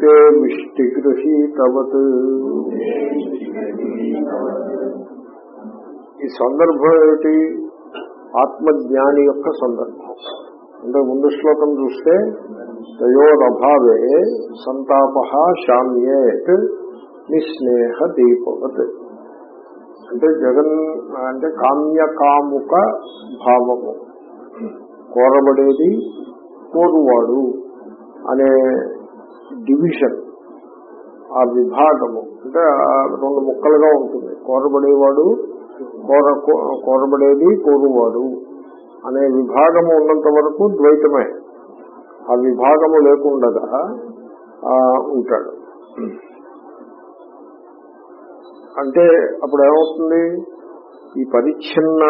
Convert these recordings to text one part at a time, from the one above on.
భుంతే విష్టిగృహీతవత్ ఈ సందర్భం ఏమిటి? ఆత్మజ్ఞాని యొక్క సందర్భం. అంటే ముందు శ్లోకం చూస్తే తయోరభావే సంతాప శామ్యేత్ నిస్నేహ దీపవత్. అంటే జగన్ అంటే కామ్యకాముక భావము. కోరబడేది కోరువాడు అనే డివిజన్ ఆ విభాగము. అంటే రెండు ముక్కలుగా ఉంటుంది. కోరబడేవాడు కోర కోరబడేది కోరువాడు అనే విభాగము ఉన్నంత వరకు ద్వైతమే. ఆ విభాగము లేకుండగా ఉంటాడు. అంటే అప్పుడు ఏమవుతుంది ఈ పరిచ్ఛిన్న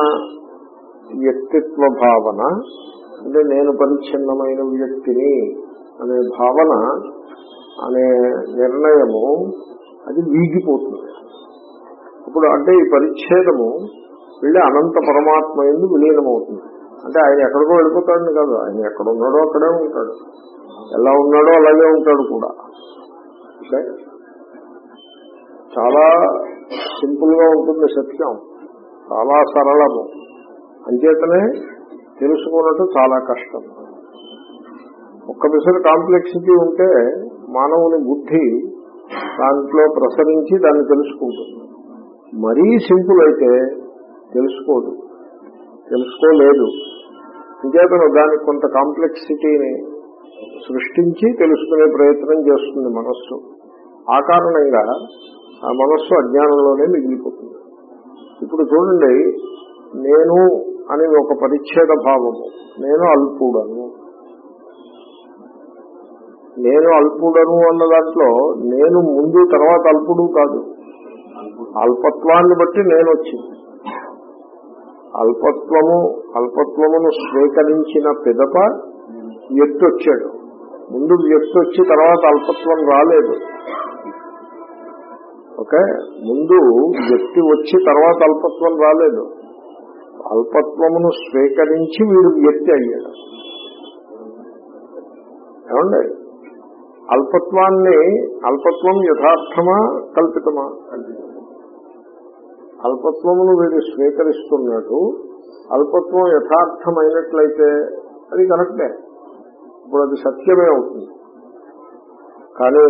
వ్యక్తిత్వ భావన అంటే నేను పరిచ్ఛిన్నమైన వ్యక్తిని అనే భావన అనే నిర్ణయము అది వీగిపోతుంది. ఇప్పుడు అంటే ఈ పరిచ్ఛేదము వెళ్ళి అనంత పరమాత్మ ఎందు విలీనమవుతుంది. అంటే ఆయన ఎక్కడికో వెళ్ళిపోతాడని కాదు ఆయన ఎక్కడ ఉన్నాడో అక్కడే ఉంటాడు. ఎలా ఉన్నాడో అలాగే ఉంటాడు కూడా. చాలా సింపుల్గా ఉంటుంది సత్యం. చాలా సరళము. అంచేతనే తెలుసుకున్నట్టు చాలా కష్టం. ఒక్క పిసరు కాంప్లెక్సిటీ ఉంటే మానవుని బుద్ధి దాంట్లో ప్రసరించి దాన్ని తెలుసుకుంటుంది. మరీ సింపుల్ అయితే తెలుసుకోదు. తెలుసుకోలేదు. ఇంకేతను దానికి కొంత కాంప్లెక్సిటీని సృష్టించి తెలుసుకునే ప్రయత్నం చేస్తుంది మనస్సు. ఆ కారణంగా ఆ మనస్సు అజ్ఞానంలోనే మిగిలిపోతుంది. ఇప్పుడు చూడండి నేను అని ఒక పరిచ్ఛేద భావము నేను అల్పుడను. నేను అల్పుడను అన్న దాంట్లో నేను ముందు తర్వాత అల్పుడు కాదు. అల్పత్వాన్ని బట్టి నేను వచ్చింది అల్పత్వము అల్పత్వమును స్వీకరించిన పిదప వ్యక్తి వచ్చాడు ముందు వ్యక్తి వచ్చి తర్వాత అల్పత్వం రాలేదు. ఓకే? ముందు వ్యక్తి వచ్చి తర్వాత అల్పత్వం రాలేదు. అల్పత్వమును స్వీకరించి వీడు వ్యక్తి అయ్యాడు. ఏమండి? అల్పత్వాన్ని అల్పత్వం యథార్థమా కల్పితమా? అల్పత్వమును వీడు స్వీకరిస్తున్నట్టు అల్పత్వం యథార్థమైనట్లయితే అది కరెక్టే. ఇప్పుడు అది సత్యమే అవుతుంది. కానీ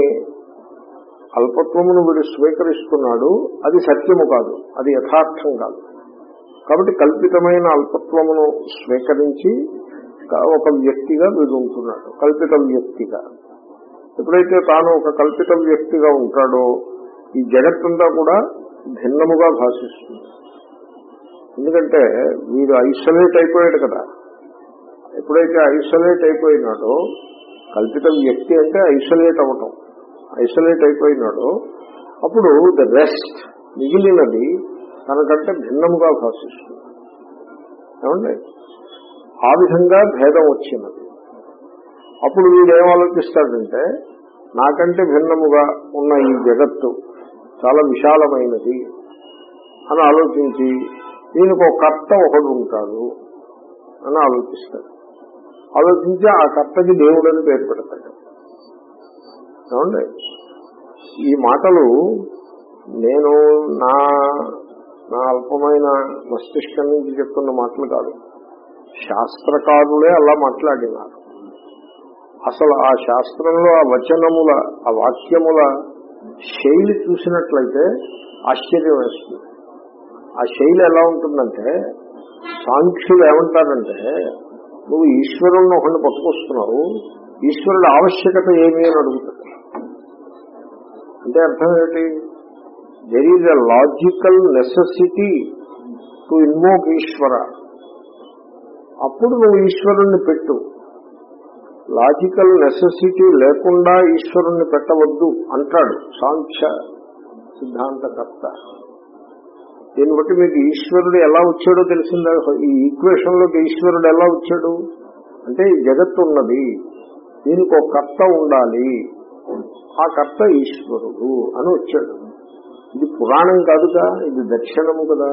అల్పత్వమును వీడు స్వీకరిస్తున్నాడు అది సత్యము కాదు అది యథార్థం కాదు. కాబట్టి కల్పితమైన అల్పత్వమును స్వీకరించి ఒక వ్యక్తిగా వీడు ఉంటున్నాడు కల్పిత వ్యక్తిగా. ఎప్పుడైతే తాను ఒక కల్పిత వ్యక్తిగా ఉంటాడో ఈ జగత్తంతా కూడా భిన్నముగా భాషిస్తుంది. ఎందుకంటే వీడు ఐసోలేట్ అయిపోయాడు కదా. ఎప్పుడైతే ఐసోలేట్ అయిపోయినాడో కల్పిత వ్యక్తి అంటే ఐసోలేట్ అవ్వటం. ఐసోలేట్ అయిపోయినాడో అప్పుడు ద రెస్ట్ మిగిలినది తనకంటే భిన్నముగా భాషిస్తుంది. ఏమండి? ఆ విధంగా భేదం వచ్చినది. అప్పుడు వీడేం ఆలోచిస్తాడంటే నాకంటే భిన్నముగా ఉన్న ఈ జగత్తు చాలా విశాలమైనది అని ఆలోచించి దీనికి ఒక కర్త ఒకడు ఉంటాడు అని ఆలోచిస్తాడు. ఆలోచించి ఆ కర్తకి దేవుడని పేరు పెడతాడు. ఏమండి? ఈ మాటలు నేను నా నా అల్పమైన మస్తిష్కం నుంచి చెప్తున్న మాటలు కాదు. శాస్త్రకారులే అలా మాట్లాడినారు. అసలు ఆ శాస్త్రంలో ఆ వచనముల ఆ వాక్యముల శైలి చూసినట్లయితే ఆశ్చర్యం వేస్తుంది. ఆ శైలి ఎలా ఉంటుందంటే సాంఖ్యులు ఏమంటారంటే నువ్వు ఈశ్వరుణ్ణి ఒకటి పట్టుకొస్తున్నావు ఈశ్వరుడు ఆవశ్యకత ఏమి అని అడుగుతాడు అంటే అర్థం ఏంటి? There is a logical necessity to invoke Ishwara. అప్పుడు నువ్వు ఈశ్వరుణ్ణి పెట్టు. లాజికల్ నెసెసిటీ లేకుండా ఈశ్వరుణ్ణి పెట్టవద్దు అంటాడు సాంఖ్య సిద్ధాంతకర్త. దీన్ని బట్టి మీకు ఈశ్వరుడు ఎలా వచ్చాడో తెలిసిందా? ఈ ఈక్వేషన్లోకి ఈశ్వరుడు ఎలా వచ్చాడు? అంటే జగత్తు ఉన్నది. దీనికి ఒక కర్త ఉండాలి. ఆ కర్త ఈశ్వరుడు అని వచ్చాడు. ఇది పురాణం కాదుగా ఇది దర్శనము కదా.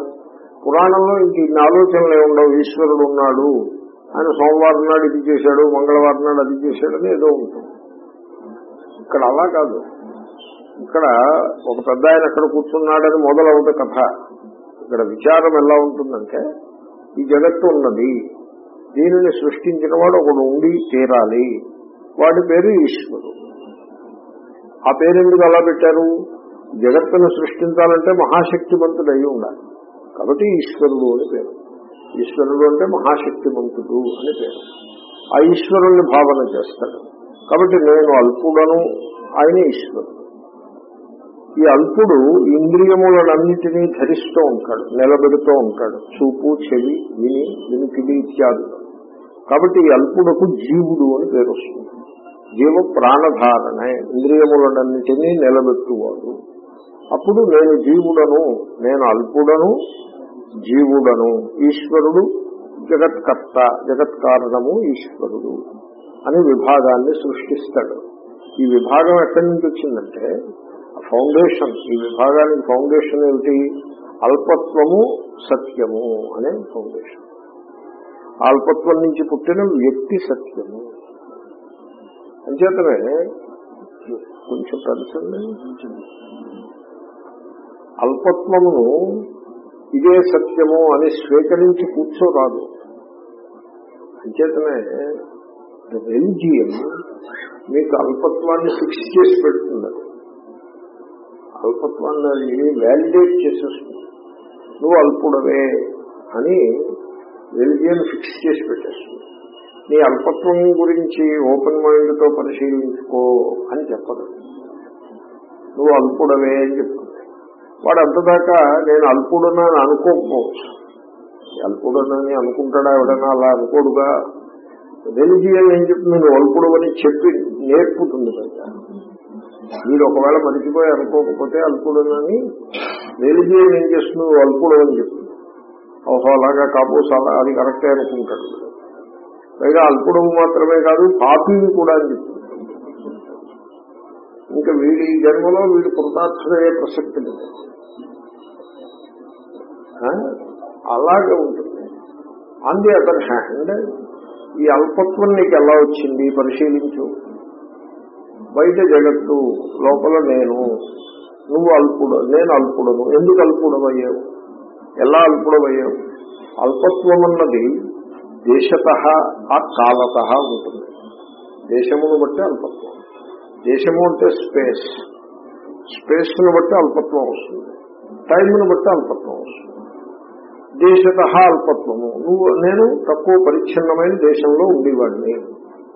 పురాణంలో ఇంక ఇన్ని ఆలోచనలు ఉండవు. ఈశ్వరుడు ఉన్నాడు. ఆయన సోమవారం నాడు ఇది చేశాడు మంగళవారం నాడు అది చేశాడని ఏదో ఉంటుంది. ఇక్కడ అలా కాదు. ఇక్కడ ఒక పెద్ద ఆయన ఎక్కడ కూర్చున్నాడని మొదలవుత కథ. ఇక్కడ విచారం ఎలా ఉంటుందంటే ఈ జగత్తు ఉన్నది. దీనిని సృష్టించిన వాడు ఒకడు ఉండి తీరాలి వాడి పేరు ఈశ్వరుడు. ఆ పేరు ఎందుకు అలా పెట్టారు? జగత్తును సృష్టించాలంటే మహాశక్తివంతుడు అయి ఉండాలి. కాబట్టి ఈశ్వరుడు అని పేరు. ఈశ్వరుడు అంటే మహాశక్తివంతుడు అని పేరు. ఆ ఈశ్వరుణ్ణి భావన చేస్తాడు. కాబట్టి నేను అల్పుడను ఆయన ఈశ్వరుడు. ఈ అల్పుడు ఇంద్రియములన్నిటినీ ధరిస్తూ ఉంటాడు నిలబెడుతూ ఉంటాడు. చూపు చెవి విని వినికిడి ఇత్యాదులు కాబట్టి ఈ అల్పుడకు జీవుడు అని పేరు వస్తుంది. జీవ ప్రాణధారణ ఇంద్రియములన్నిటినీ నిలబెట్టువాడు. అప్పుడు నేను జీవుడను నేను అల్పుడను జీవుడను ఈశ్వరుడు జగత్కర్త జగత్ కారణము ఈశ్వరుడు అని విభాగాన్ని సృష్టిస్తాడు. ఈ విభాగం ఎక్కడి నుంచి వచ్చిందంటే ఫౌండేషన్ ఈ విభాగానికి ఫౌండేషన్ ఏమిటి? అల్పత్వము సత్యము అనే ఫౌండేషన్. అల్పత్వం నుంచి పుట్టిన వ్యక్తి సత్యము. అంచేతనే కొంచెం కలిసింది అల్పత్వమును ఇదే సత్యము అని స్వీకరించి కూర్చోరాదు. అంచేతనే రెలిజియన్ మీకు అల్పత్వాన్ని ఫిక్స్ చేసి పెడుతుంది. అల్పత్వాన్ని వ్యాలిడేట్ చేసేస్తుంది. నువ్వు అల్పుడవే అని రెలిజియన్ ఫిక్స్ చేసి పెట్టేస్తుంది. నీ అల్పత్వం గురించి ఓపెన్ మైండ్తో పరిశీలించుకో అని చెప్పదు. నువ్వు అల్పుడవే అని చెప్తుంది. వాడు అంతదాకా నేను అల్పుడనని అనుకోకపోవచ్చు. అల్పుడనని అనుకుంటాడా ఎవడన్నా అలా అనుకోడుగా? రెలిజియన్ ఏం చెప్తుంది? నువ్వు అల్పుడు అని చెప్పి నేర్పుతుంది కదా మీరు ఒకవేళ మరిచిపోయి అనుకోకపోతే అల్పుడనని రెలిజియన్ ఏం చేస్తుంది? నువ్వు అల్పుడు అని చెప్తుంది. ఓహో అలాగా కాపోస్ అలా అది కరెక్టే అనుకుంటాడు. పైగా అల్పుడు మాత్రమే కాదు పాపిని కూడా అని చెప్తుంది. ఇంకా వీడి జన్మలో వీడు కృతార్థమయ్యే ప్రసక్తి లేదు. ఆ? అలాగే ఉంటుంది. ఆన్ ది అదర్ హ్యాండ్ ఈ అల్పత్వం నీకు ఎలా వచ్చింది? పరిశీలించు. బయట జగత్తు లోపల నేను. నువ్వు అల్పుడు నేను అల్పుడను. ఎందుకు అల్పుడవయ్యావు ఎలా అల్పుడమయ్యావు? అల్పత్వం అన్నది దేశత ఆ కాలత ఉంటుంది. దేశమును బట్టి అల్పత్వం. దేశము అంటే స్పేస్. స్పేస్ను బట్టి అల్పత్వం వస్తుంది. టైంను బట్టి అల్పత్వం వస్తుంది. దేశత అల్పత్వము. నువ్వు నేను తక్కువ పరిచ్ఛిన్నమైన దేశంలో ఉండేవాడిని.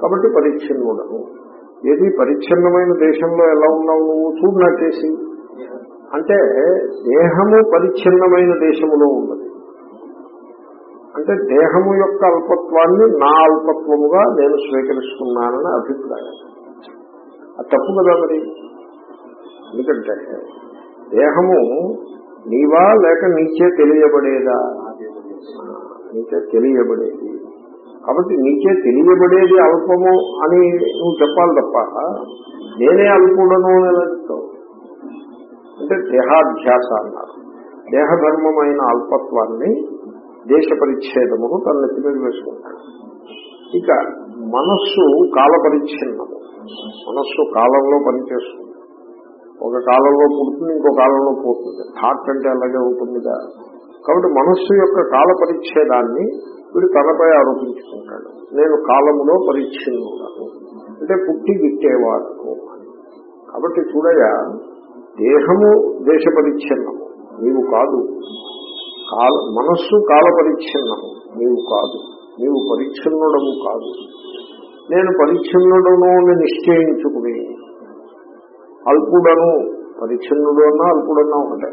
కాబట్టి పరిచ్ఛిన్నుడను. ఏది పరిచ్ఛిన్నమైన దేశంలో ఎలా ఉన్నావు నువ్వు? చూడనట్టేసి అంటే దేహము పరిచ్ఛిన్నమైన దేశములో ఉన్నది. అంటే దేహము యొక్క అల్పత్వాన్ని నా అల్పత్వముగా నేను స్వీకరిస్తున్నానని అభిప్రాయం. అది తప్పు కదా మరి? ఎందుకంటే దేహము నీవా లేక నీచే తెలియబడేదా? నీచే తెలియబడేది. కాబట్టి నీచే తెలియబడేది అల్పము అని నువ్వు చెప్పాలి తప్ప నేనే అల్పుడను అని చెప్తావు? అంటే దేహాధ్యాస అన్నారు. దేహధర్మమైన అల్పత్వాన్ని దేశ పరిచ్ఛేదమును తన నెత్తి మీద వేసుకుంటాడు. ఇక మనస్సు కాల పరిచ్ఛిన్నము మనస్సు కాలంలో పనిచేస్తుంది. ఒక కాలంలో పుడుతుంది ఇంకో కాలంలో పోతుంది. థాట్ అంటే అలాగే ఉంటుందిగా కాబట్టి మనస్సు యొక్క కాల పరిచ్ఛేదాన్ని వీడు తనపై ఆరోపించుకుంటాడు. నేను కాలములో పరిచ్ఛిన్నుడను. అంటే పుట్టి గిట్టేవాడు కాబట్టి చూడగా దేహము దేశ పరిచ్ఛిన్నము నీవు కాదు. కాల మనస్సు కాల పరిచ్ఛిన్నము నీవు కాదు. నీవు పరిచ్ఛిన్నుడము కాదు. నేను పరిచ్ఛిన్నుడను అని నిశ్చయించుకుని అల్పుడను పరిచ్ఛిన్నుడు అన్నా అల్పుడన్నా ఒకటే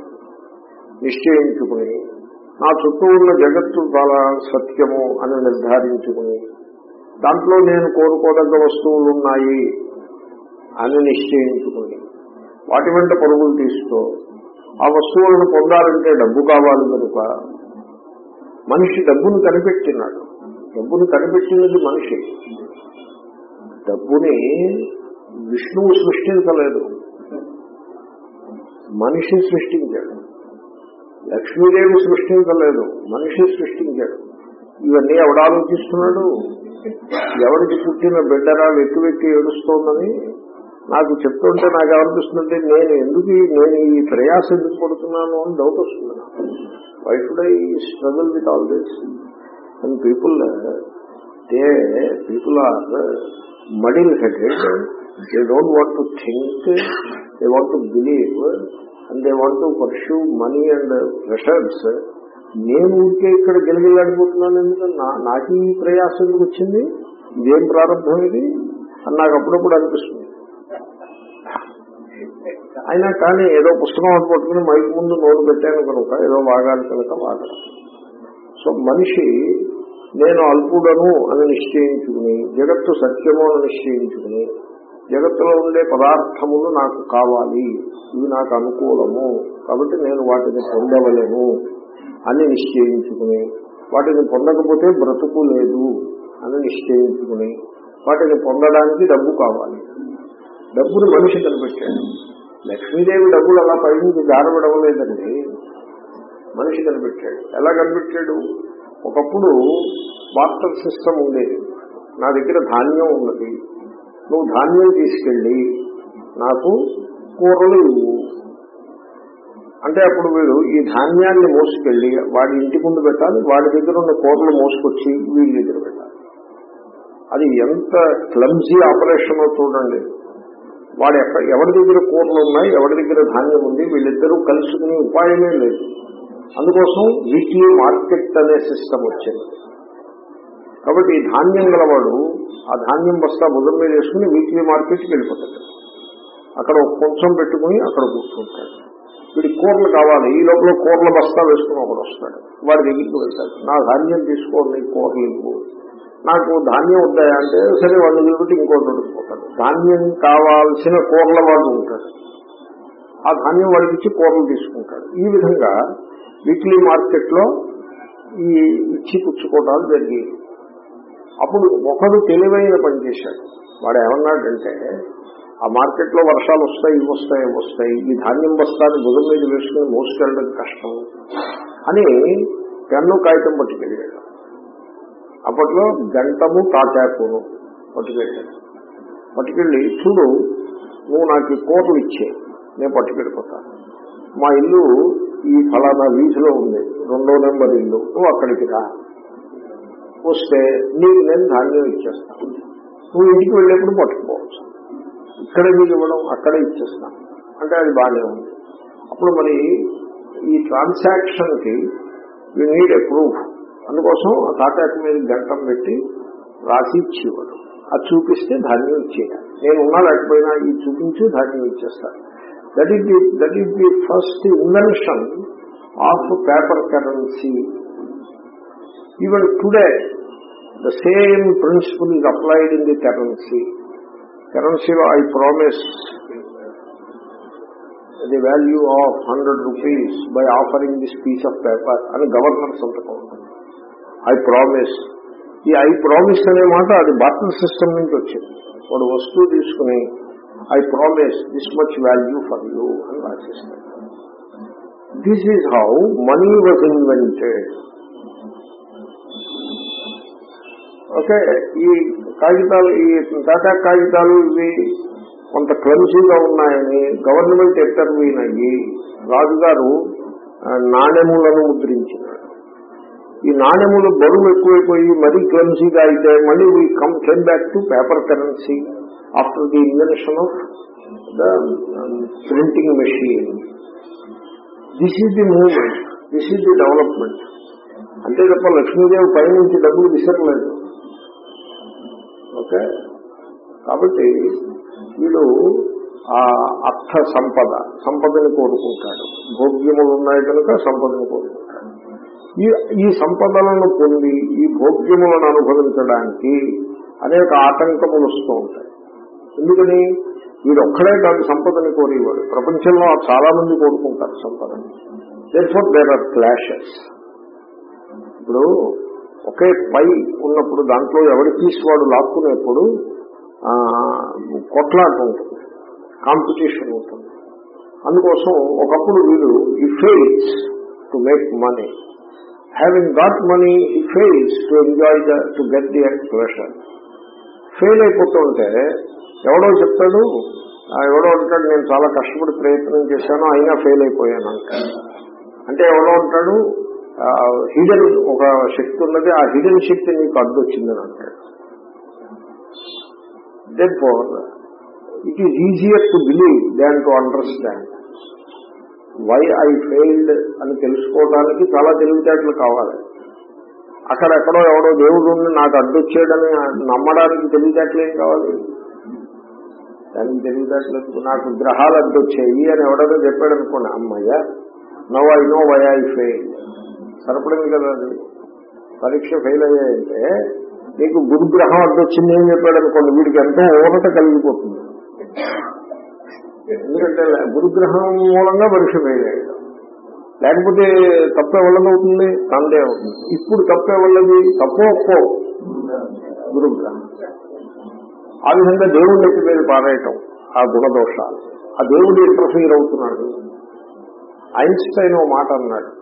నిశ్చయించుకుని నా చుట్టూ ఉన్న జగత్తు చాలా సత్యము అని నిర్ధారించుకుని దాంట్లో నేను కోరుకోదగ్గ వస్తువులు ఉన్నాయి అని నిశ్చయించుకుని వాటి వెంట పరుగులు తీస్తూ ఆ వస్తువులను పొందాలంటే డబ్బు కావాలి కనుక మనిషి డబ్బును కనిపెట్టినాడు. డబ్బును కనిపెట్టినది మనిషి. డబ్బుని విష్ణువు సృష్టించలేదు. మనిషి సృష్టించాడు. లక్ష్మీదేవి సృష్టించలేదు. మనిషి సృష్టించాడు. ఇవన్నీ ఎవడు ఆలోచిస్తున్నాడు? ఎవరికి పుట్టిన బిడ్డరా వెక్కి వెక్కి ఏడుస్తోందని? నాకు చెప్తుంటే నాకు ఏమనిపిస్తుందంటే నేను ఎందుకు నేను ఈ ప్రయాస ఎందుకు పడుతున్నాను అని డౌట్ వస్తుంది why should I struggle with all this and people they people are muddle headed. They don't want to think they want to believe and they want to pursue money and pleasures. నేను ఊరికే ఇక్కడ గెలిగిలాడిపోతున్నాను ఎందుకంటే నాకు ఈ ప్రయాసం ఎందుకు వచ్చింది? ఇదేం ప్రారంభం ఇది? అని నాకు అప్పుడప్పుడు అనిపిస్తుంది. అయినా కానీ ఏదో పుస్తకం అటు పట్టుకుని మైక్ ముందు నోటు పెట్టాను కనుక ఏదో వాగాలి కనుక వాగడం సో మనిషి నేను అల్పుడను అని నిశ్చయించుకుని జగత్తు సత్యము అని నిశ్చయించుకుని జగత్తులో ఉండే పదార్థములు నాకు కావాలి ఇవి నాకు అనుకూలము కాబట్టి నేను వాటిని పొందవలేను అని నిశ్చయించుకుని వాటిని పొందకపోతే బ్రతుకు లేదు అని నిశ్చయించుకుని వాటిని పొందడానికి డబ్బు కావాలి. డబ్బును మనిషి కనిపెట్టాడు. లక్ష్మీదేవి డబ్బులు అలా పైనుంచి జారబడం లేదండి మనిషి కనిపెట్టాడు. ఎలా కనిపెట్టాడు? ఒకప్పుడు బాస్టర్ సిస్టమ్ ఉండేది నా దగ్గర ధాన్యం ఉన్నది. నువ్వు ధాన్యం తీసుకెళ్ళి నాకు కూరలు ఇవ్వు. అంటే అప్పుడు వీడు ఈ ధాన్యాన్ని మోసుకెళ్ళి వాడి ఇంటి ముందు పెట్టాలి వాడి దగ్గర ఉన్న కూరలు మోసుకొచ్చి వీడి దగ్గర పెట్టాలి. అది ఎంత క్లమ్జీ ఆపరేషన్ చూడండి. వాడు ఎక్క- ఎవరి దగ్గర కూరలు ఉన్నాయి ఎవరి దగ్గర ధాన్యం ఉంది వీళ్ళిద్దరూ కలుసుకునే ఉపాయమే లేదు. అందుకోసం వీక్లీ మార్కెట్ అనే సిస్టమ్ వచ్చింది. కాబట్టి ఈ ధాన్యం గలవాడు ఆ ధాన్యం బస్తా భుజం మీద వేసుకుని వీక్లీ మార్కెట్కి వెళ్ళిపోతాడు. అక్కడ ఒక కొంచెం పెట్టుకుని అక్కడ కూర్చుంటాడు. వీడి కూరలు కావాలి ఈ లోపల కూరల బస్తా వేసుకుని ఒకడు వస్తాడు. వాడి దగ్గరికి వెళ్తాడు. నా ధాన్యం తీసుకోండి కూరలు ఇవ్వు నాకు ధాన్యం వద్దాయా అంటే సరే వాళ్ళు నిలబెట్టి ఇంకోటి నడుచుకుంటాడు ధాన్యం కావాల్సిన కూరల వాడు ఉంటాడు. ఆ ధాన్యం వాడికి ఇచ్చి కూరలు తీసుకుంటాడు. ఈ విధంగా వీక్లీ మార్కెట్లో ఈ ఇచ్చి పుచ్చుకోవడాలు జరిగాయి. అప్పుడు ఒకడు తెలివైన పని చేశాడు. వాడు ఏమన్నాడంటే ఆ మార్కెట్లో వర్షాలు వస్తాయి ఇవి వస్తాయి వస్తాయి. ఈ ధాన్యం బస్తాన్ని భుజం మీద వేసుకుని మోసుకెళ్ళడం కష్టం అని పెన్ను కాగితం పట్టుకెళ్ళాడు. అప్పట్లో గంటము తాటాకును పట్టుకెళ్ళాడు. పట్టుకెళ్ళి చూడు నువ్వు నాకు ఈ కూరలు ఇచ్చే నేను పట్టుకెళ్ళిపోతాను. మా ఇల్లు ఈ ఫలానా వీధిలో ఉంది. రెండో నెంబర్ ఇల్లు. నువ్వు అక్కడికి రా. వస్తే నీకు నేను ధాన్యం ఇచ్చేస్తాను నువ్వు ఇంటికి వెళ్ళేప్పుడు పట్టుకోవచ్చు ఇక్కడ మీకు ఇవ్వడం అక్కడే ఇచ్చేస్తాను అంటే అది బాగానే ఉంది. అప్పుడు మరి ఈ ట్రాన్సాక్షన్కి యూ నీడ్ ఎ ప్రూఫ్ అందుకోసం ఆ తాటాకు మీద గంటం పెట్టి రాసి ఇచ్చేవాడు అది చూపిస్తే ధాన్యం ఇచ్చేయాలి. నేను ఉన్నా లేకపోయినా ఇది చూపించి ధాన్యం ఇచ్చేస్తాను that is the that is the first invention of paper currency even today the same principle is applied in the currency కరెన్సీలో I promise the value of hundred rupees by offering this piece of paper అని governor సంతకం ఉంటుంది I promise ఈ I promise అనే మాట అది bottle system నుంచి వచ్చింది. వాడు వస్తువు తీసుకుని I promise this much value for you అని రాసేస్తాను. This is how money was invented okay ఈ కాగితాలు ఈ టాటా కాగితాలు ఇవి కొంత క్లమ్సీగా ఉన్నాయని గవర్నమెంట్ ఇంటర్వ్యూన్ అయ్యి రాజుగారు నాణ్యములను నాణెములను ముద్రించినాడు ఈ నాణెములు బరువు ఎక్కువైపోయి మరీ క్లమ్సీగా అయితే మళ్ళీ we come can back to paper currency after the invention of the printing machine this is the movement this is the development అంతే తప్ప లక్ష్మీదేవి పైనుంచి డబ్బులు విసరలేదు ఓకే? కాబట్టి వీడు ఆ అర్థ సంపద సంపదని కోరుకుంటాడు. భోగ్యములు ఉన్నాయి కనుక సంపదను కోరుకుంటాడు. ఈ ఈ సంపదలను పొంది ఈ భోగ్యములను అనుభవించడానికి అనేక ఆటంకములు వస్తూ ఉంటాయి. ఎందుకని? వీడు ఒక్కడే కాదు సంపదని కోరేవాడు. ప్రపంచంలో చాలా మంది కోరుకుంటారు సంపదని. దేర్ దేర్ ఆర్ క్లాషెస్ ఇప్పుడు ఒకే పై ఉన్నప్పుడు దాంట్లో ఎవరి పీస్ వాడు లాక్కునేప్పుడు కొట్లాట ఉంటుంది. కాంపిటీషన్ ఉంటుంది. అందుకోసం ఒకప్పుడు వీడు he fails to make money having got money he fails to enjoy the to get the pleasure fail అయిపోతుంటే ఎవడో చెప్తాడు ఎవడో అంటాడు నేను చాలా కష్టపడి ప్రయత్నం చేశాను అయినా ఫెయిల్ అయిపోయాను అంటే ఎవడో అంటాడు హిడెన్ ఒక శక్తి ఉన్నది ఆ హిడెన్ శక్తి నీకు అడ్డొచ్చిందని అంటాడు. Then for it is easier to believe than to understand why I failed అని తెలుసుకోవడానికి చాలా తెలివితేటలు కావాలి. అక్కడెక్కడో ఎవడో దేవుడు నాకు అడ్డొచ్చాడని నమ్మడానికి తెలివితేటలు ఏం కావాలి? దానికి తెలివితేటలు నాకు గ్రహాలు అడ్డొచ్చాయి అని ఎవడదో చెప్పాడు అనుకోండి అమ్మయ్య now I know why I fail. సరిపడింది కదా అది. పరీక్ష ఫెయిల్ అయ్యాయంటే నీకు గురుగ్రహం అడ్డొచ్చింది ఏం చెప్పాడు అనుకోండి వీడికి ఎంతో ఊరట కలిగిపోతుంది. ఎందుకంటే గురుగ్రహం మూలంగా పరీక్ష ఫెయిల్ అయ్యాడు. లేకపోతే తప్పు అవుతుంది? తందే అవుతుంది. ఇప్పుడు తప్పే వల్లది తప్పో ఒప్పో. గురుగ్రహం ఆ విధంగా దేవుడి నెత్తి మీద పారేయటం ఆ గుణదోషాలు. ఆ దేవుడు ఇంటర్ఫీర్ అవుతున్నాడు? ఐన్స్టైన్ ఓ మాట అన్నాడు.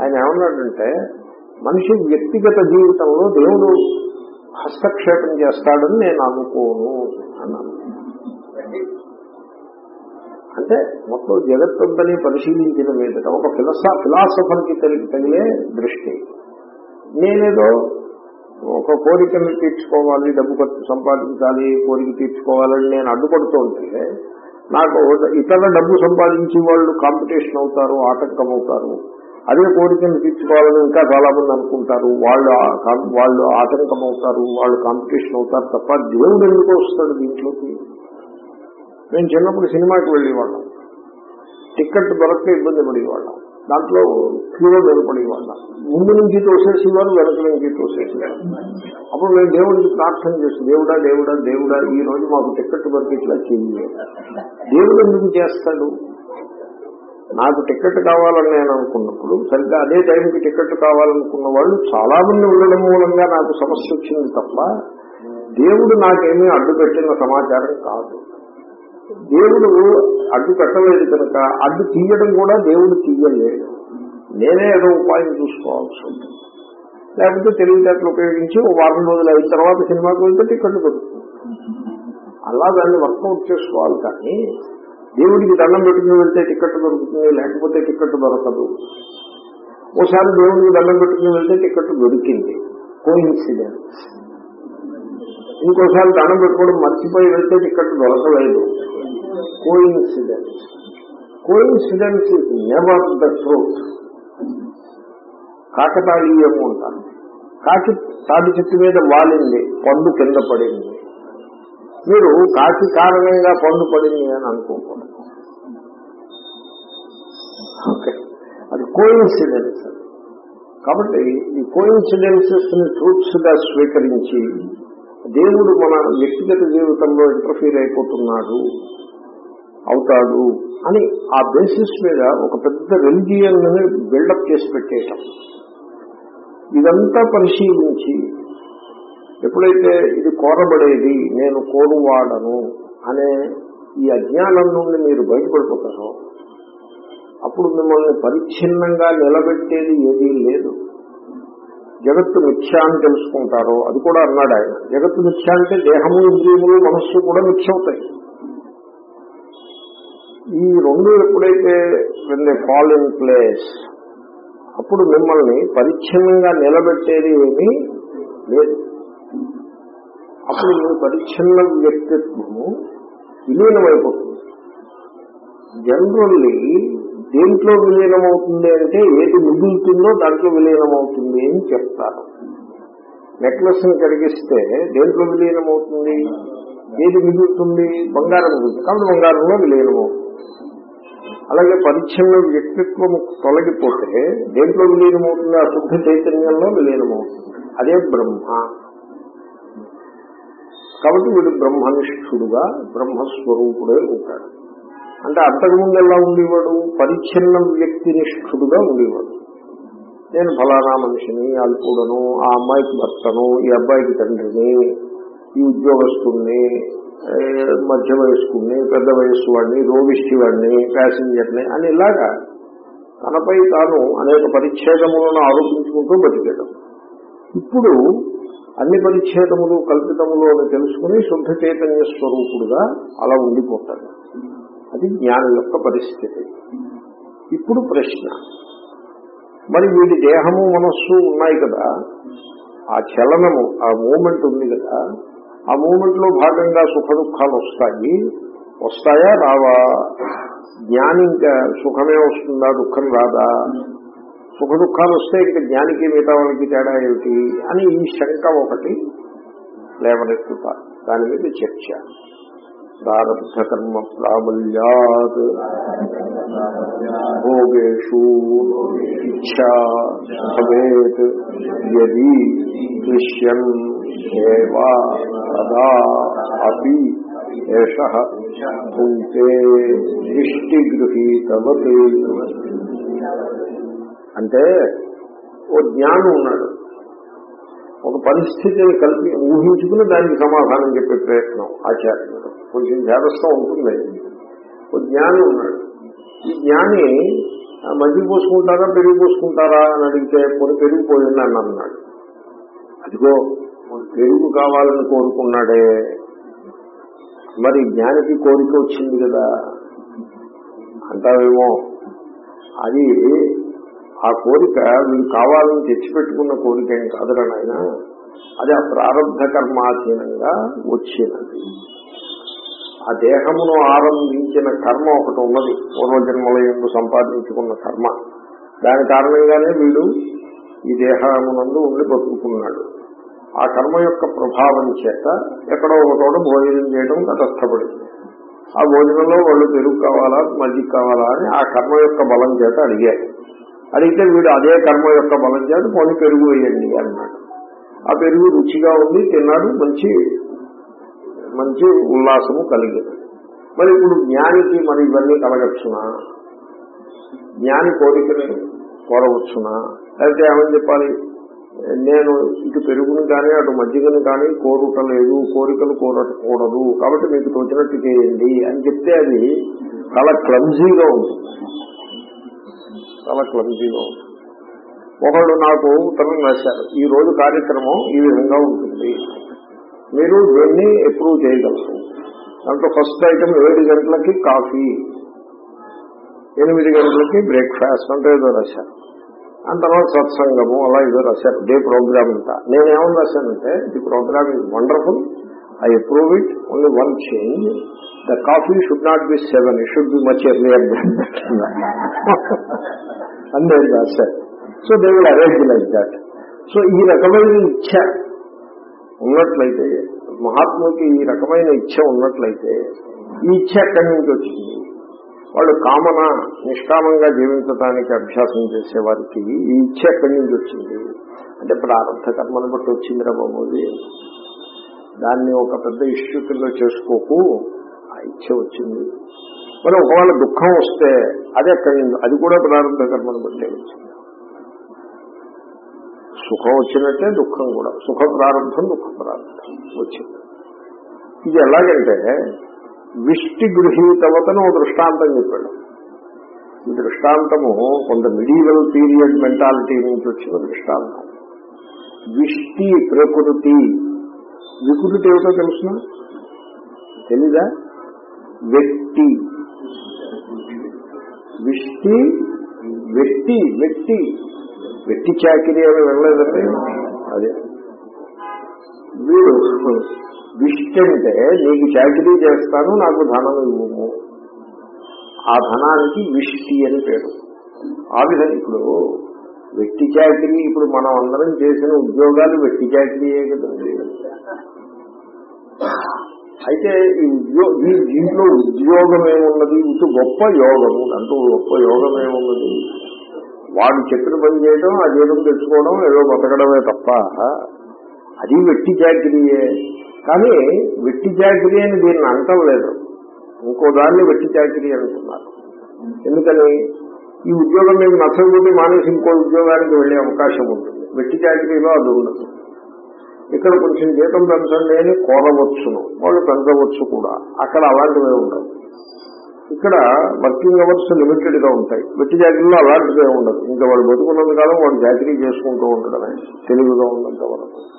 ఆయన ఏమన్నాడంటే మనిషి వ్యక్తిగత జీవితంలో దేవుడు హస్తక్షేపం చేస్తాడని నేను అనుకోను అన్నాను. అంటే మొత్తం జగత్తుందని పరిశీలించిన మీద ఒక ఫిలసా ఫిలాసఫర్కి తగిలే దృష్టి. నేనేదో ఒక కోరికను తీర్చుకోవాలి డబ్బు ఖర్చు సంపాదించాలి కోరిక తీర్చుకోవాలని నేను అడ్డుపడుతూ ఉంటే నాకు ఇతర డబ్బు సంపాదించే వాళ్ళు కాంపిటీషన్ అవుతారు ఆటంకం అవుతారు. అదే కోరికను తీర్చుకోవాలని ఇంకా చాలా మంది అనుకుంటారు. వాళ్ళు వాళ్ళు ఆటంకం అవుతారు వాళ్ళు కాంపిటీషన్ అవుతారు తప్ప దేవుడు ఎందుకు వస్తాడు దీంట్లోకి? మేము చిన్నప్పుడు సినిమాకి వెళ్ళేవాళ్ళం. టికెట్ దొరక ఇబ్బంది పడేవాళ్ళం. దాంట్లో క్యూలో నిలబడేవాళ్ళం ముందు నుంచి తోసేసేవారు వెనక నుంచి తోసేసేవారు. అప్పుడు మేము దేవుడికి ప్రార్థన చేసి దేవుడా దేవుడా దేవుడా ఈ రోజు మాకు టికెట్ వరకు ఇట్లా చెయ్యి. దేవుడు ఎందుకు చేస్తాడు? నాకు టికెట్ కావాలని నేను అనుకున్నప్పుడు సరిగ్గా అదే టైంకి టికెట్ కావాలనుకున్న వాళ్ళు చాలా మంది ఉండడం మూలంగా నాకు సమస్య వచ్చింది తప్ప దేవుడు నాకేమీ అడ్డు పెట్టిన సమాచారం కాదు. దేవుడు అడ్డు పెట్టలేదు కనుక అడ్డు తీయడం కూడా దేవుడు తీయలేదు. నేనే ఏదో ఉపాయం చూసుకోవాల్సి ఉంటుంది. లేకపోతే తెలివితేటలు ఉపయోగించి ఓ వారం రోజులు అయిన తర్వాత సినిమాకి వెళ్తే టికెట్లు దొరుకుతుంది. అలా దాన్ని వర్కౌట్ చేసుకోవాలి కానీ దేవుడికి దండం పెట్టుకుని వెళ్తే టికెట్ దొరుకుతుంది లేకపోతే టికెట్ దొరకదు. ఓసారి దేవుడికి దండం పెట్టుకుని వెళ్తే టికెట్ దొరికింది. కోయిన్సిడెన్స్. ఇంకోసారి దండం పెట్టుకోవడం మర్చిపోయి వెళ్తే టికెట్ దొరకలేదు. Coincidence coincidence is never the truth కాకతాళీయము అంటారు. కాకి తాటి చెట్టు మీద వాలింది పండు కింద పడింది. మీరు కాకి కారణంగా పండు పడింది అని అనుకోకూడదు. ఓకే. అది కోయిన్సిడెన్స్ కాబట్టి ఈ కోయిన్సిడెన్సెస్ని ట్రూత్స్గా స్వీకరించి దేవుడు మన వ్యక్తిగత జీవితంలో ఇంటర్ఫీర్ అయిపోతున్నాడు. అవుతాడు అని ఆ బేసిస్ మీద ఒక పెద్ద రిలిజియన్ బిల్డప్ చేసి పెట్టేయటం. ఇదంతా పరిశీలించి ఎప్పుడైతే ఇది కోరబడేది నేను కోరువాడను అనే ఈ అజ్ఞానం నుండి మీరు బయటపడిపోతారో అప్పుడు మిమ్మల్ని పరిచ్ఛిన్నంగా నిలబెట్టేది ఏదీ లేదు. జగత్తు మిథ్య అని తెలుసుకుంటారో అది కూడా అన్నాడు ఆయన. జగత్తు మిథ్య అంటే దేహము ఇంద్రియములు మనస్సు కూడా మిథ్య అవుతాయి ఈ రెండు ఎప్పుడైతే when they fall in place అప్పుడు మిమ్మల్ని పరిచ్ఛిన్నంగా నిలబెట్టేది ఏమీ లేదు. అప్పుడు మీ పరిచ్ఛిన్న వ్యక్తిత్వము విలీనమైపోతుంది. జనరల్లీ దేంట్లో విలీనమవుతుంది అంటే ఏది మిగులుతుందో దాంట్లో విలీనమవుతుంది అని చెప్తారు. నెక్లెస్ని కరిగిస్తే దేంట్లో విలీనమవుతుంది? ఏది మిగులుతుంది? బంగారం. మిగులుతుంది కాబట్టి బంగారంలో విలీనమవుతుంది. అలాగే పరిచ్ఛిన్న వ్యక్తిత్వం తొలగిపోతే దేంట్లో విలీనమవుతుంది? ఆ శుద్ధ చైతన్యంలో విలీనమవుతుంది. అదే బ్రహ్మ. కాబట్టి వీడు బ్రహ్మనిష్ఠుడుగా బ్రహ్మస్వరూపుడే ఉంటాడు. అంటే అంతకుముందు ఎలా ఉండేవాడు? పరిచ్ఛిన్న వ్యక్తినిష్ఠుడుగా ఉండేవాడు. నేను ఫలానా మనిషిని అల్పుడను ఆ అమ్మాయికి భర్తను ఈ అబ్బాయికి తండ్రిని ఈ ఉద్యోగస్తుల్ని మధ్య వయస్కుని పెద్ద వయస్సు వాడిని రోగిష్టి వాడిని ప్యాసింజర్ని అని ఇలాగా తనపై తాను అనేక పరిచ్ఛేదములను ఆరోపించుకుంటూ బతికేయడం ఇప్పుడు అన్ని పరిచ్ఛేదములు కల్పితములు అని తెలుసుకుని శుద్ధ చైతన్య స్వరూపుడుగా అలా ఉండిపోతాడు. అది జ్ఞానం యొక్క పరిస్థితి. ఇప్పుడు ప్రశ్న. మరి వీటి దేహము మనస్సు ఉన్నాయి కదా. ఆ చలనము ఆ మూమెంట్ ఉంది కదా. ఆ మూమెంట్లో భాగంగా సుఖ దుఃఖాలు వస్తాయి. వస్తాయా? రావా. జ్ఞాని ఇంకా సుఖమే వస్తుందా? దుఃఖం రాదా? సుఖ దుఃఖాలు వస్తే ఇంకా జ్ఞానికి మిగతా వాళ్ళకి తేడా ఏమిటి? అని ఈ శంక ఒకటి లేవనెత్తుతారు దాని మీద చర్చ. ప్రారంభ కర్మ ప్రాబల్యాత్ భోగేషు ఇచ్చా భవేత్ యది దృశ్యం. ఏవా తదా అపి ఏష భుంతే దృష్టిగృహీతవత్ అంటే ఓ జ్ఞానం ఉన్నాడు. ఒక పరిస్థితిని కల్పి ఊహించుకుని దానికి సమాధానం చెప్పే ప్రయత్నం ఆచార్యుడు. కొంచెం జాగ్రత్త ఉంటుంది. ఒక జ్ఞాని ఉన్నాడు. ఈ జ్ఞాని ఆ, మజ్జిగ పోసుకుంటారా పెరుగు పోసుకుంటారా? అని అడిగితే కొన్ని పెరిగిపోయింది అని అన్నాడు. అదిగో పెరుగు కావాలని కోరుకున్నాడే. మరి జ్ఞానికి కోరిక వచ్చింది కదా. అంటావేమో. అది ఆ కోరిక వీళ్ళు కావాలని తెచ్చిపెట్టుకున్న కోరిక ఏం కాదురా నాయన. అది ఆ ప్రారంభ కర్మాధీనంగా వచ్చినది. ఆ దేహమును ఆరంభించిన కర్మ ఒకటి ఉన్నది. పూర్వజన్మల ఎందు సంపాదించుకున్న కర్మ. దాని కారణంగానే వీడు ఈ దేహమునందు ఉండి బతుకుతున్నాడు. ఆ కర్మ యొక్క ప్రభావం చేత ఎక్కడో ఒక చోట భోజనం చేయడం తటస్థపడింది. ఆ భోజనంలో వాళ్ళు పెరుగు కావాలా మజ్జిగ కావాలా అని ఆ కర్మ యొక్క బలం చేత అడిగారు. అడిగితే వీడు అదే కర్మ యొక్క బలం చేత పోనీ పెరుగు వేయండి అన్నాడు. ఆ పెరుగు రుచిగా ఉంది తిన్నాడు మంచి మంచి ఉల్లాసము కలిగింది. మరి ఇప్పుడు జ్ఞానికి మరి ఇవన్నీ కలగచ్చునా? జ్ఞాని కోరికని కోరవచ్చునా? లేకపోతే ఏమని చెప్పాలి? నేను ఇటు పెరుగును కానీ అటు మజ్జిగను కానీ కోరుట లేదు కోరికలు కోరకూడదు. కాబట్టి మీకు తోచినట్టు చేయండి అని చెప్తే అది చాలా క్లంజీగా ఉంటుంది. చాలా క్లబ్జీగా ఉంటుంది. ఒకళ్ళు నాకు ఉత్తరం రాశారు ఈ రోజు కార్యక్రమం ఈ విధంగా ఉంటుంది. మీరు దీన్ని అప్రూవ్ చేయగలరు. దాంట్లో ఫస్ట్ ఐటమ్ ఏడు గంటలకి కాఫీ ఎనిమిది గంటలకి బ్రేక్ఫాస్ట్ అంటే ఏదో రాశారు. ఆ తర్వాత సత్సంగము అలా ఏదో రాశారు డే ప్రోగ్రామ్ అంతా నేనేమని రాశానంటే the programme is wonderful I approve it only one change the coffee should not be seven it should be much earlier అని నేను రాశాను so they will arrange like that so ఈ రకమైన ఇచ్చ ఉన్నట్లయితే మహాత్ముకి ఈ రకమైన ఇచ్చ ఉన్నట్లయితే ఈ ఇచ్చ ఎక్కడి నుంచి వచ్చింది? వాళ్ళు కామన నిష్కామంగా జీవించడానికి అభ్యాసం చేసే వారికి ఈ ఇచ్చ ఎక్కడి నుంచి వచ్చింది? అంటే ప్రారంభ కర్మను బట్టి వచ్చిందిరా బాబోది దాన్ని ఒక పెద్ద ఇష్యూ కింద చేసుకోకు ఆ ఇచ్చ వచ్చింది. మరి ఒకవేళ దుఃఖం వస్తే అది ఎక్కడి అది కూడా ప్రారంభ కర్మను బట్టే వచ్చింది. సుఖం వచ్చినట్టే దుఃఖం కూడా. సుఖ ప్రారంభం దుఃఖ ప్రారంభం వచ్చింది. ఇది ఎలాగంటే విష్టి గృహీతవతను దృష్టాంతం చెప్పాడు. ఈ దృష్టాంతము కొంత మిడీవల్ పీరియడ్ మెంటాలిటీ నుంచి వచ్చిన దృష్టాంతం. విష్టి ప్రకృతి. వికృతి ఏమిటో తెలుసిన? తెలీదా? వ్యక్తి. విష్టి వ్యక్తి వ్యక్తి. వ్యక్తి చాకిరి అని వెళ్ళలేదండి అదే. వీడు విష్టి అంటే నీకు చాకిరీ చేస్తాను నాకు ధనం ఇవ్వము. ఆ ధనానికి విష్టి అని పేరు. ఆ విధంగా ఇప్పుడు వెట్టి చాకిరీ ఇప్పుడు మనం అందరం చేసిన ఉద్యోగాలు వెట్టి చాకిరీయే కదండి అయితే ఈ ఉద్యో దీంట్లో ఉద్యోగం ఏమున్నది? ఇటు గొప్ప యోగము అంటూ గొప్ప యోగం ఏమున్నది? వాడు చెప్పిన పని చేయడం ఆ జీతం తెచ్చుకోవడం ఏదో బతకడమే తప్ప అది వెట్టి చాకిరీయే. కానీ వెట్టి చాకరీ అని దీన్ని అంటలేదు ఇంకో దాన్ని వెట్టి చాకరీ అంటున్నారు ఎందుకని? ఈ ఉద్యోగం మీకు నచ్చకపోతే మానేసి ఇంకో ఉద్యోగానికి వెళ్ళే అవకాశం ఉంటుంది. వెట్టి చాకరీలో అది ఉండదు. ఇక్కడ కొంచెం జీతం పెంచండి అని కోరవచ్చును. వాళ్ళు పెంచవచ్చు కూడా. అక్కడ అలాంటివే ఉండవు. ఇక్కడ వర్కింగ్ అవర్స్ లిమిటెడ్గా ఉంటాయి. వెట్టి జాకరీలో అలాంటివే ఉండదు. ఇంకా వాళ్ళు బతుకున్నంత కాలం వాళ్ళు జాతరీ చేసుకుంటూ ఉండడమే. తెలుగుగా ఉన్నంత వరకు.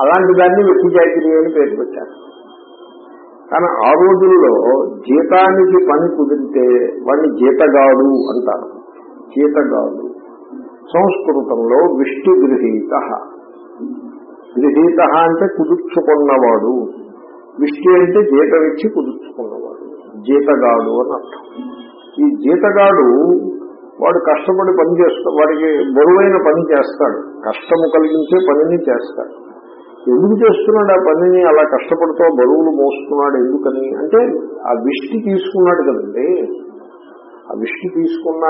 అలాంటి దాన్ని వెట్టి జాతరీ అని పేరు పెట్టారు. కానీ ఆ రోజుల్లో జీతానికి పని కుదిరితే వాడిని జీతగాడు అంటారు. జీతగాడు. సంస్కృతంలో విష్టి గృహీత. గృహీత అంటే కుదుర్చుకున్నవాడు. విష్టి అంటే జీతం ఇచ్చి కుదుర్చుకున్నవాడు. జీతగాడు అని అర్థం. ఈ జీతగాడు వాడు కష్టపడి పని చేస్తాడు వాడికి బరువైన పని చేస్తాడు. కష్టము కలిగించే పనిని చేస్తాడు. ఎందుకు చేస్తున్నాడు ఆ పనిని? అలా కష్టపడుతూ బరువులు మోస్తున్నాడు ఎందుకని? అంటే ఆ విష్టి తీసుకున్నాడు కదండి. ఆ విష్టి తీసుకున్న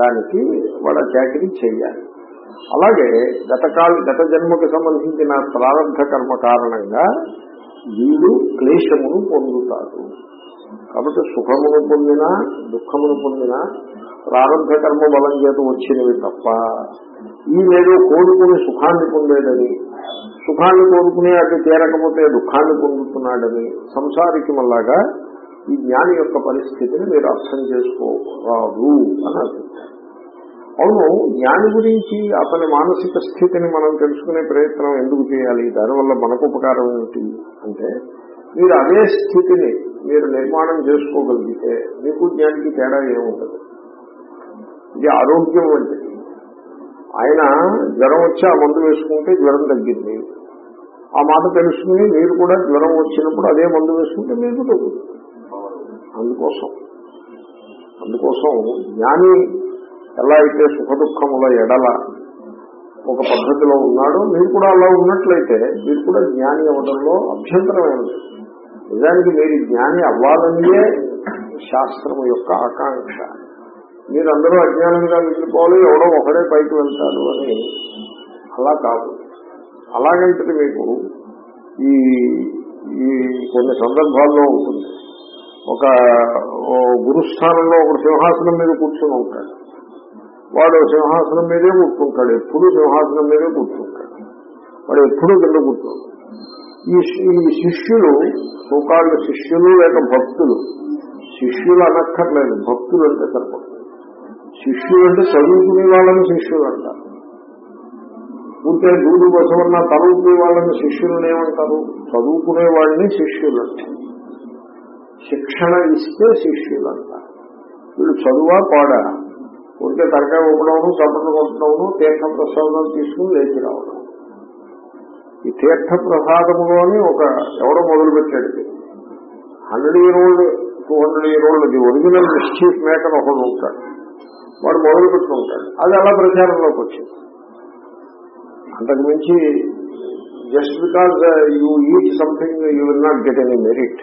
దానికి వాడు ఆ చాకరీ చేయాలి. అలాగే గతకాల గత జన్మకు సంబంధించిన ప్రారంభ కర్మ కారణంగా వీడు క్లేశమును పొందుతాడు. కాబట్టి సుఖమును పొందినా దుఃఖమును పొందినా ప్రారంభ కర్మ బలం చేత వచ్చినవి తప్ప ఈ లేదు కోరుకుని సుఖాన్ని పొందేదని సుఖాన్ని కోరుకునే అది తీరకపోతే దుఃఖాన్ని పొందుతున్నాడని సంసారికి మళ్ళాగా ఈ జ్ఞాని యొక్క పరిస్థితిని మీరు అర్థం చేసుకోరాదు అని అభిప్రాయం. అవును జ్ఞాని గురించి అతని మానసిక స్థితిని మనం తెలుసుకునే ప్రయత్నం ఎందుకు చేయాలి? దానివల్ల మనకు ఉపకారం ఏమిటి? అంటే మీరు అదే స్థితిని మీరు నిర్మాణం చేసుకోగలిగితే మీకు జ్ఞానికి తేడా ఏముండదు ఇది ఆరోగ్యం వంటిది. ఆయన జ్వరం వచ్చి ఆ మందు వేసుకుంటే జ్వరం తగ్గింది. ఆ మాట తెలుసుకుని మీరు కూడా జ్వరం వచ్చినప్పుడు అదే మందు వేసుకుంటే మీకు తగ్గుతుంది. అందుకోసం. అందుకోసం జ్ఞాని ఎలా అయితే సుఖ దుఃఖముల ఎడల ఒక పద్ధతిలో ఉన్నాడో మీరు కూడా అలా ఉన్నట్లయితే మీరు కూడా జ్ఞాని అవ్వడంలో అభ్యంతరమైనది నిజానికి మీరు జ్ఞాని అవ్వాలనియే శాస్త్రము యొక్క ఆకాంక్ష. మీరందరూ అజ్ఞానంగా మిగిలిపోవాలి ఎవడో ఒకడే పైకి వెళ్తాడు అని అలా కాదు. అలాగంటే మీకు ఈ ఈ కొన్ని సందర్భాల్లో ఉంటుంది. ఒక గురుస్థానంలో ఒక సింహాసనం మీద కూర్చొని ఉంటాడు. వాడు సింహాసనం మీదే కూర్చుంటాడు ఎప్పుడు సింహాసనం మీదే కూర్చుంటాడు. వాడు ఎప్పుడు కింద కూర్చుంటాడు ఈ శిష్యులు సోకాళ్ళ శిష్యులు లేక భక్తులు శిష్యులు అనక్కర్లేదు భక్తులు అంటే సరిపడుతుంది శిష్యుడు అంటే చదువుకునే వాళ్ళని శిష్యుడు అంటారు ఊరికే దూడు బసవన్న చదువుకునే వాళ్ళని శిష్యులను ఏమంటారు? చదువుకునే వాళ్ళని శిష్యులు అంటారు శిక్షణ ఇస్తే శిష్యులు అంటారు వీళ్ళు చదువా పాడా? ఉంటే తరకాయ ఊపడము చప్పట్లు కొట్టడము తీర్థ ప్రసాదం తీసుకుని లేచి రావడం. ఈ తీర్థ ప్రసాదములోని ఒక ఎవడో మొదలుపెట్టాడు. Hundred year old two hundred year old the original mischief maker ఒకడు ఉంటాడు. వాడు మొదలు పెట్టుకుంటాడు అది అలా ప్రచారంలోకి వచ్చింది. అంతకు మించి just because you eat something you will not get any merit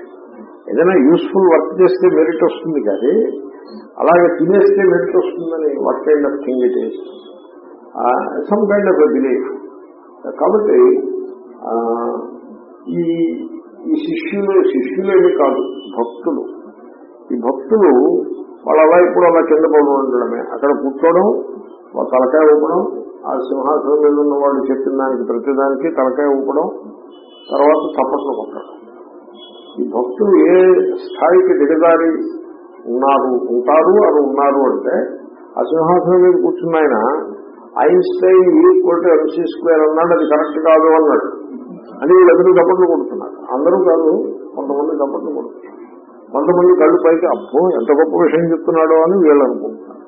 ఏదైనా యూస్ఫుల్ వర్క్ చేస్తే మెరిట్ వస్తుంది కానీ అలాగే తినేస్తే మెరిట్ వస్తుందని what kind of thing it is some kind of belief కాబట్టి ఈ ఈ శిష్యులు శిష్యులేమి కాదు భక్తులు. ఈ భక్తులు వాళ్ళు అలా ఇప్పుడు అలా కింద పడి ఉండడమే. అక్కడ కూర్చోవడం తలకాయ ఊపడం ఆ సింహాసనం మీద ఉన్న వాళ్ళు చెప్పిన దానికి ప్రతిదానికి తలకాయ ఊపడం తర్వాత చప్పట్లు కొట్టడం ఈ భక్తులు ఏ స్థాయికి దిగదారి ఉన్నారు ఉంటారు అని ఉన్నారు అంటే ఆ సింహాసనం మీద కూర్చున్న ఆయన? Einstein equal to MC square అన్నాడు అది కరెక్ట్ కాదు అన్నాడు. అని వీళ్ళందరూ దప్పట్లు కొడుతున్నారు. అందరూ కాదు కొంతమంది దప్పట్లు కొడుతున్నారు. కొంతమంది కళ్ళు పైకి అబ్బో ఎంత గొప్ప విషయం చెప్తున్నాడో అని వీళ్ళు అనుకుంటున్నారు.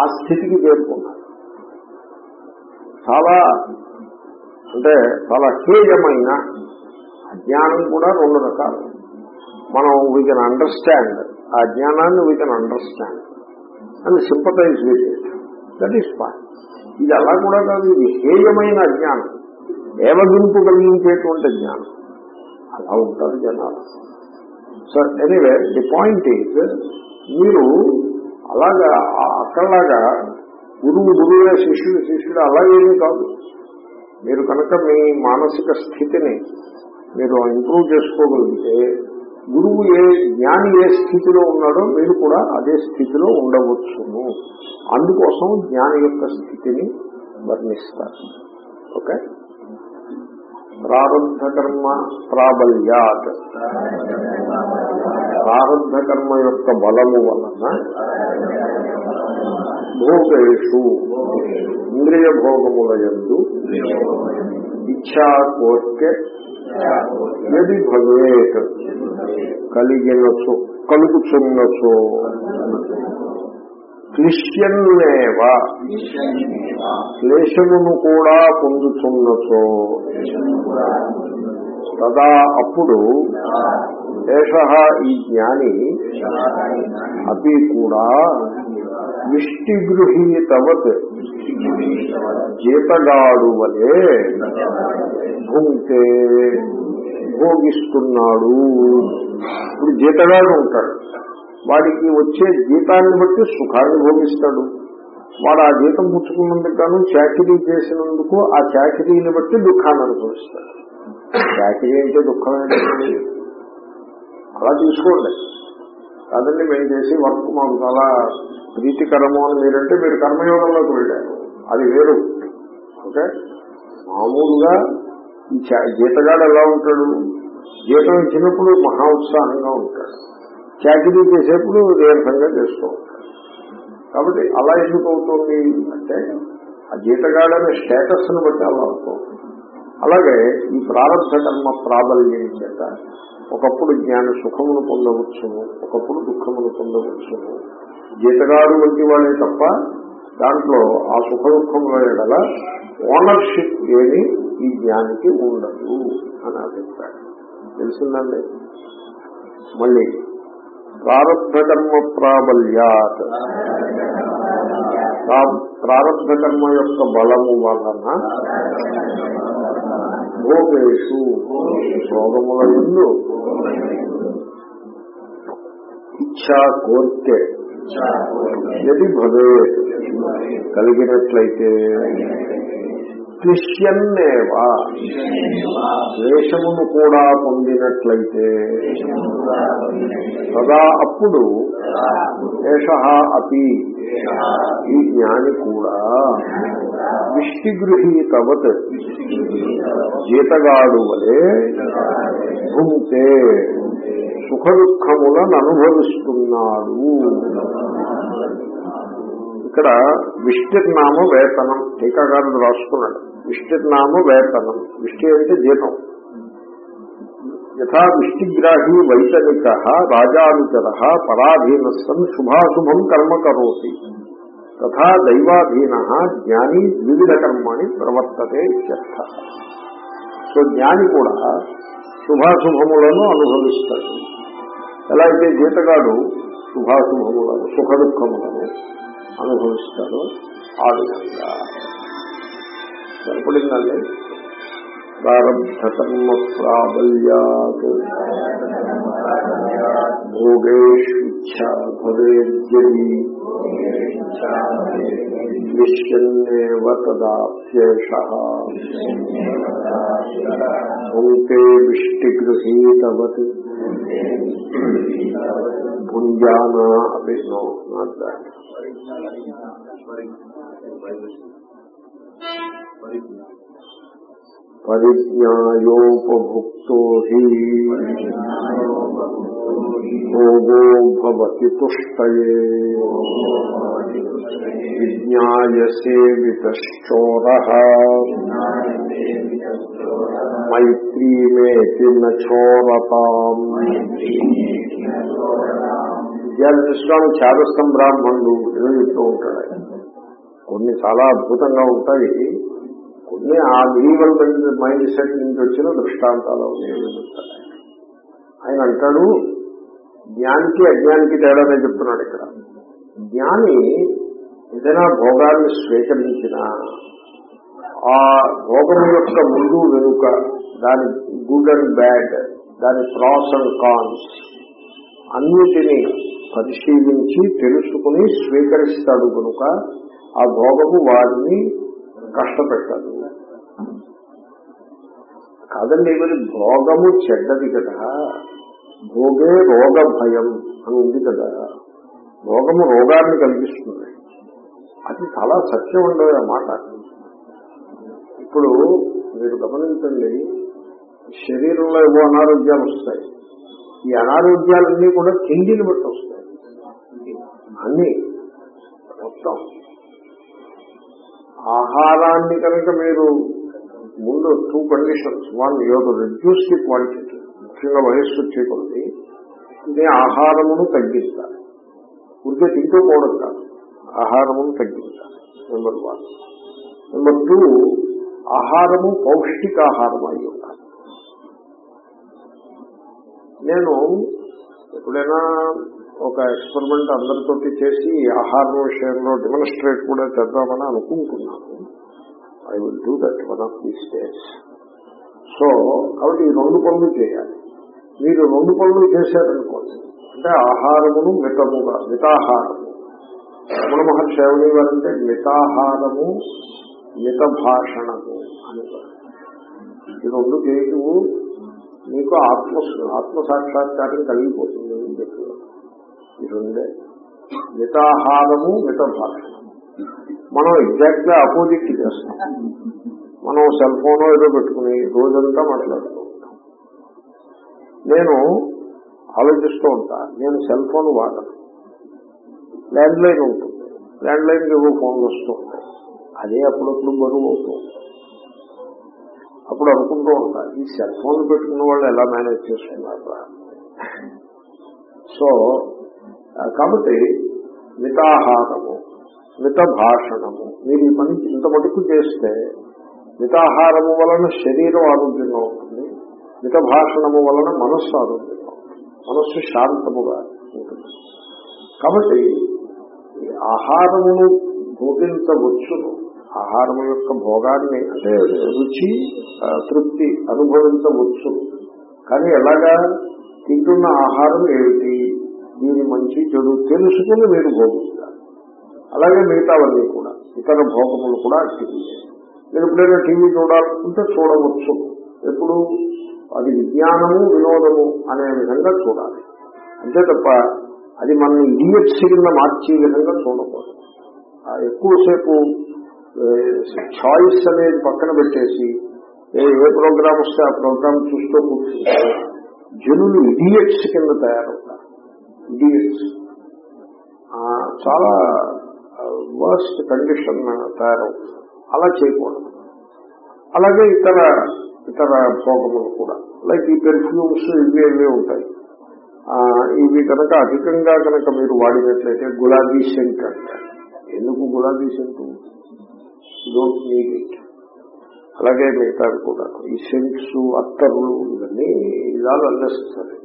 ఆ స్థితికి చేరుకున్నారు చాలా అంటే చాలా హేయమైన అజ్ఞానం కూడా రెండు రకాలు. మనం వీ కెన్ అండర్స్టాండ్ ఆ జ్ఞానాన్ని we can understand and sympathise with that is point ఇది అలా కూడా కాదు. ఇది హేయమైన అజ్ఞానం ఏమగింపు కలిగించేటువంటి జ్ఞానం. అలా ఉంటారు జనాలు. So anyway the point is మీరు అలాగా అక్కడలాగా గురువు గురువే శిష్యుడు శిష్యుడు అలాగేమీ కాదు. మీరు కనుక మీ మానసిక స్థితిని మీరు ఇంప్రూవ్ చేసుకోగలిగితే గురువు ఏ జ్ఞాని ఏ స్థితిలో ఉన్నాడో మీరు కూడా అదే స్థితిలో ఉండవచ్చును. అందుకోసం జ్ఞాని యొక్క స్థితిని వర్ణిస్తారు. ఓకే ప్రారంభ కర్మ ప్రాబల్యాత్. ప్రారంభ కర్మ యొక్క బలము వలన భోగేషు ఇంద్రియ భోగముల ఎందు ఇచ్చా కోర్కె ఎది భవేత్ కలిగినచో కలుగుచున్నచో క్లిష్యన్నేవ క్లేశమును కూడా పొందుతున్నచో తదా అప్పుడు ఏష ఈ జ్ఞాని అవి కూడా విష్టి గృహీతవత్ జీతగాడు వలే భుంతే భోగిస్తున్నాడు. ఇప్పుడు జీతగాడు ఉంటాడు. వాడికి వచ్చే జీతాన్ని బట్టి సుఖాన్ని భోగిస్తాడు. వాడు ఆ జీతం పుచ్చుకున్నందుకు గాను చాకరీ చేసినందుకు ఆ చాకరీని బట్టి దుఃఖాన్ని అనుభవిస్తాడు. చాకరీ అంటే దుఃఖం ఏంటండి అలా తీసుకోండి కాదండి మేము చేసి వర్క్ మాకు చాలా ప్రీతికరము అని మీరంటే మీరు కర్మయోగంలోకి వెళ్ళారు. అది వేరు. ఓకే? మామూలుగా ఈ చా- జీతగాడు ఎలా ఉంటాడు? జీతం ఇచ్చినప్పుడు మహా ఉత్సాహంగా ఉంటాడు. చాకరీ చేసేప్పుడు దీర్ఘంగా చేస్తూ ఉంటారు. కాబట్టి అలా ఎందుకు అవుతుంది అంటే ఆ జీతగాడనే స్టేటస్ను బట్టి అలా అవుతుంది అలాగే ఈ ప్రారంభ కర్మ ప్రాబల్యం చేత ఒకప్పుడు జ్ఞాన సుఖమును పొందవచ్చును ఒకప్పుడు దుఃఖమును పొందవచ్చును. జీతగాడు వంటి వాళ్ళే తప్ప దాంట్లో ఆ సుఖ దుఃఖముల ఎడల ఓనర్షిప్ ఏమి ఈ జ్ఞానికి ఉండదు అని అభిప్రాయం. తెలిసిందండి? మళ్ళీ ప్రారంభ కర్మ ప్రాబల్యాత్ ప్రా- ప్రారంభ కర్మ యొక్క బలము వలన భోగేషు భోగముల ఎందు ఇచ్చా కోరికే ఎది భవే కలిగినట్లయితే క్లిష్యన్నేవా ద్వేషమును కూడా పొందినట్లయితే సదా అప్పుడు ఏష అపి ఈ జ్ఞాని కూడా విష్టిగృహీతవత్ జీతగాడు వలె భుంతే. సుఖ దుఃఖములను అనుభవిస్తున్నాడు. ఇక్కడ విష్టిర్నామ వేతనం టీకాకారుడు రాసుకున్నాడు విష్టిర్నామ వేతనం విష్టి అంటే జీతం యథా విష్టిగ్రాహీ వైతనిక రాజానుచర పరాధీన సన్ శుభాశుభం కర్మ కరోతి. తథా దైవాధీన జ్ఞాని వివిధ కర్మాణి ప్రవర్తతే ఇత్యర్థ. సో జ్ఞాని కూడా శుభాశుభములను అనుభవిస్తాడు. ఎలా అయితే జీతగాడు శుభాశుభములను సుఖ దుఃఖములను అనుభవిస్తాడు ఆ విధంగా. సరిపడిందండి. ప్రారంభకర్మ ప్రాబల్యాత్ భోగేష్ఛా భవేద్యది తదాప్యేష భుంతే విష్టిగృహీతవత్ భుంజానా నో నాట్ దాట్ పరిజ్ఞాయోపభుక్తో హి భోగో భవతి తుష్టయే. విజ్ఞాయసేవితశ్చోర. మైత్రీమేతి నోరతాం విద్యార్థిస్వామి చాదస్తం బ్రాహ్మణుడు ఏదో చెప్తూ ఉంటాడు. కొన్ని చాలా అద్భుతంగా ఉంటాయి కొన్ని ఆ మీవల్ మైండ్ సెట్ నుంచి వచ్చిన దృష్టాంతాలు ఆయన. ఆయన అంటాడు జ్ఞానికి అజ్ఞానికి తేడానే చెప్తున్నాడు ఇక్కడ జ్ఞాని ఏదైనా భోగాన్ని స్వీకరించిన ఆ భోగం యొక్క ముందు వెనుక దాని గుడ్ అండ్ బ్యాడ్ దాని ప్రాస్ అండ్ కాన్స్ అన్నిటినీ పరిశీలించి తెలుసుకుని స్వీకరిస్తాడు కనుక ఆ భోగము వారిని కష్టపెట్టదు. కాదండి మరి భోగము చెడ్డది కదా. భోగే రోగ భయం అని ఉంది కదా. భోగము రోగాన్ని కలిగిస్తుంది. అది చాలా సత్యం ఉండదు అన్నమాట ఇప్పుడు మీరు గమనించండి శరీరంలో ఏవో అనారోగ్యాలు వస్తాయి. ఈ అనారోగ్యాలన్నీ కూడా తిండిని బట్టి వస్తాయి అన్ని. మొత్తం. ఆహారాన్ని కనుక మీరు ముందు టూ కండిషన్స్ వన్ యోగ రిడ్యూస్ ది క్వాంటిటీ ముఖ్యంగా వయస్సు వచ్చే కొద్ది ఇది ఆహారమును తగ్గించాలి ఉడికే తింటూపోవడం కాదు. ఆహారమును తగ్గించాలి నెంబర్ వన్ నెంబర్ టూ ఆహారము పౌష్టికాహారం అయి ఉండాలి. నేను ఎప్పుడైనా ఒక ఎక్స్పెరిమెంట్ అందరితోటి చేసి ఆహారం విషయంలో డెమోన్స్ట్రేట్ కూడా చేద్దామని అనుకుంటున్నాను. I will do that one of these days so కాబట్టి ఈ రెండు పనులు చేయాలి. మీరు రెండు పనులు చేశారనుకోండి. అంటే ఆహారమును మితముగా మితాహారము. రమణ మహర్షి ఏమనేవారంటే మితాహారము మిత భాషణము అనేవారు ఈ రెండు చేయటము మీకు ఆత్మ ఆత్మ సాక్షాత్కారం కలిగిపోతుంది. ఈ రెండే మితాహారము మిత మనం ఎగ్జాక్ట్గా అపోజిట్ చేస్తాం. మనం సెల్ ఫోన్ ఏదో పెట్టుకుని రోజంతా మాట్లాడుతూ ఉంటాం. నేను ఆలోచిస్తూ ఉంటా నేను సెల్ ఫోన్ వాడను. ల్యాండ్ లైన్ ఉంటుంది. ల్యాండ్ లైన్ ఏవో ఫోన్లు వస్తూ ఉంటాయి. అదే అప్పుడప్పుడు బరువు అవుతూ అప్పుడు అనుకుంటూ ఉంటా ఈ సెల్ ఫోన్ పెట్టుకున్న వాళ్ళు ఎలా మేనేజ్ చేస్తున్నారు సో కాబట్టి మితాహారము మిత భాషణము మీరు ఈ పని ఇంత మటుకు చేస్తే మితాహారము వలన శరీరం ఆరోగ్యంగా ఉంటుంది మిత భాషణము వలన మనస్సు ఆరోగ్యంగా ఉంటుంది మనస్సు శాంతముగా ఉంటుంది. కాబట్టి ఆహారమును భోగించవచ్చును. ఆహారము యొక్క భోగాన్ని అంటే రుచి తృప్తి అనుభవించవచ్చు కానీ ఎలాగా తింటున్న ఆహారం ఏమిటి? దీని మంచి చెడు తెలుసుకుని మీరు భోగిస్తారు అలాగే మిగతావన్నీ కూడా ఇతర భోగములు కూడా అట్టివి మీరు ఎప్పుడైనా టీవీ చూడాలనుకుంటే చూడవచ్చు. ఎప్పుడు? అది విజ్ఞానము వినోదము అనే విధంగా చూడాలి. అంతే తప్ప అది మనల్ని ఇడియట్స్ కింద మార్చే విధంగా చూడకూడదు. ఎక్కువసేపు చాయిస్ అనేది పక్కన పెట్టేసి ఏ ఏ ప్రోగ్రామ్ వస్తే ఆ ప్రోగ్రామ్ చూస్తూ కూర్చుంటే జనులు ఇడియట్స్ కింద తయారవుతారు. ఇడియట్స్ చాలా వర్స్ట్ కండిషన్ తయారవుతుంది అలా చేయకూడదు. అలాగే ఇతర ఇతర భోగములు కూడా. లైక్ ఈ పెర్ఫ్యూమ్స్ ఇవి ఇవే ఉంటాయి. ఇవి కనుక అధికంగా కనుక మీరు వాడినట్లయితే గులాబీ సెంట్ అంటారు. ఎందుకు గులాబీ సెంట్ డోంట్ నీడ్ ఇట్ అలాగే మిగతావి కూడా. ఈ సెంట్స్ అత్తరులు ఇవన్నీ ఇలా అన్నెసరీ